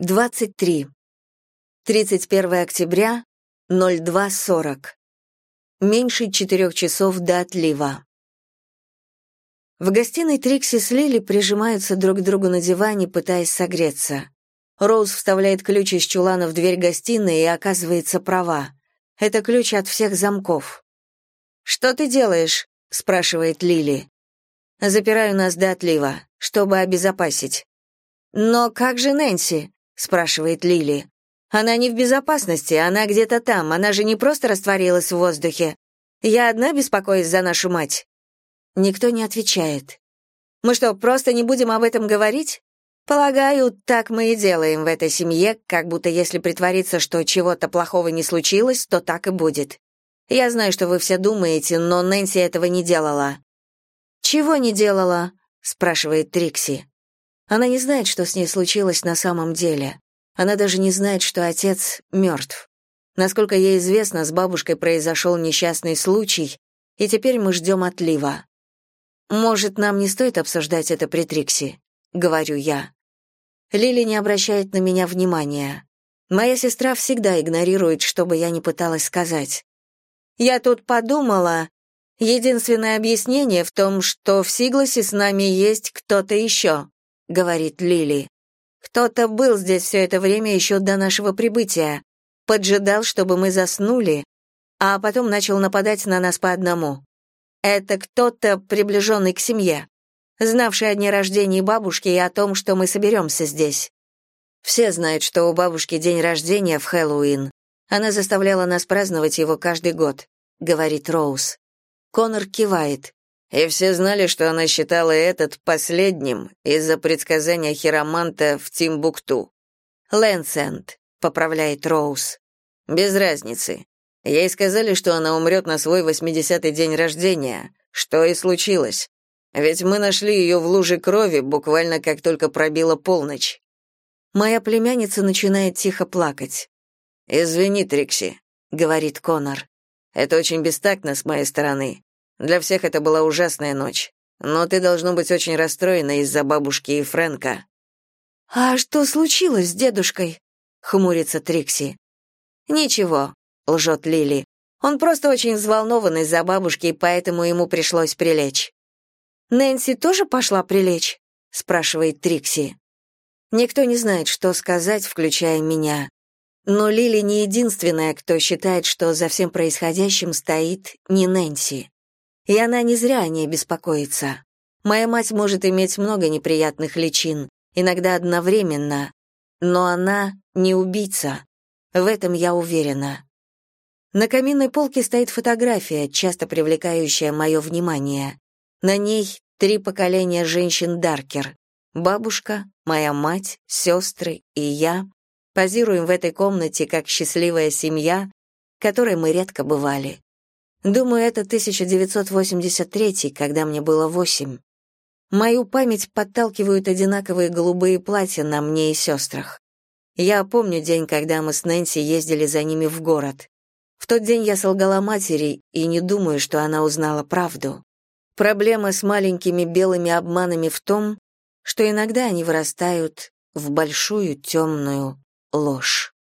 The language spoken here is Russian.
23. 31 октября, 02.40. Меньше четырех часов до отлива. В гостиной Трикси с Лили прижимаются друг к другу на диване, пытаясь согреться. Роуз вставляет ключ из чулана в дверь гостиной и оказывается права. Это ключ от всех замков. «Что ты делаешь?» — спрашивает Лили. «Запираю нас до отлива, чтобы обезопасить». «Но как же Нэнси?» — спрашивает Лили. «Она не в безопасности, она где-то там, она же не просто растворилась в воздухе. Я одна беспокоюсь за нашу мать». Никто не отвечает. «Мы что, просто не будем об этом говорить?» «Полагаю, так мы и делаем в этой семье, как будто если притвориться, что чего-то плохого не случилось, то так и будет. Я знаю, что вы все думаете, но Нэнси этого не делала». «Чего не делала?» — спрашивает Трикси. Она не знает, что с ней случилось на самом деле. Она даже не знает, что отец мертв. Насколько ей известно, с бабушкой произошел несчастный случай, и теперь мы ждем отлива. «Может, нам не стоит обсуждать это при Трикси?» — говорю я. Лили не обращает на меня внимания. Моя сестра всегда игнорирует, что бы я ни пыталась сказать. «Я тут подумала. Единственное объяснение в том, что в Сигласе с нами есть кто-то еще», — говорит Лили. «Кто-то был здесь все это время еще до нашего прибытия, поджидал, чтобы мы заснули, а потом начал нападать на нас по одному. Это кто-то, приближенный к семье, знавший о дне рождения бабушки и о том, что мы соберемся здесь. Все знают, что у бабушки день рождения в Хэллоуин. Она заставляла нас праздновать его каждый год», — говорит Роуз. Конор кивает. И все знали, что она считала этот последним из-за предсказания хироманта в Тимбукту. Лэнсенд, поправляет Роуз. Без разницы. Ей сказали, что она умрет на свой восьмидесятый день рождения, что и случилось. Ведь мы нашли ее в луже крови буквально как только пробила полночь. Моя племянница начинает тихо плакать. «Извини, Трикси», — говорит Конор. «Это очень бестактно с моей стороны. Для всех это была ужасная ночь. Но ты должно быть очень расстроена из-за бабушки и Фрэнка». «А что случилось с дедушкой?» — хмурится Трикси. «Ничего», — лжет Лили. «Он просто очень взволнован из-за бабушки, и поэтому ему пришлось прилечь». «Нэнси тоже пошла прилечь?» — спрашивает Трикси. Никто не знает, что сказать, включая меня. Но Лили не единственная, кто считает, что за всем происходящим стоит не Нэнси. И она не зря о ней беспокоится. Моя мать может иметь много неприятных личин, иногда одновременно, но она не убийца. В этом я уверена. На каминной полке стоит фотография, часто привлекающая мое внимание. На ней три поколения женщин Даркер. Бабушка, моя мать, сестры и я позируем в этой комнате как счастливая семья, которой мы редко бывали. Думаю, это 1983, когда мне было восемь. Мою память подталкивают одинаковые голубые платья на мне и сестрах. Я помню день, когда мы с Нэнси ездили за ними в город. В тот день я солгала матери и не думаю, что она узнала правду. Проблема с маленькими белыми обманами в том, что иногда они вырастают в большую темную ложь.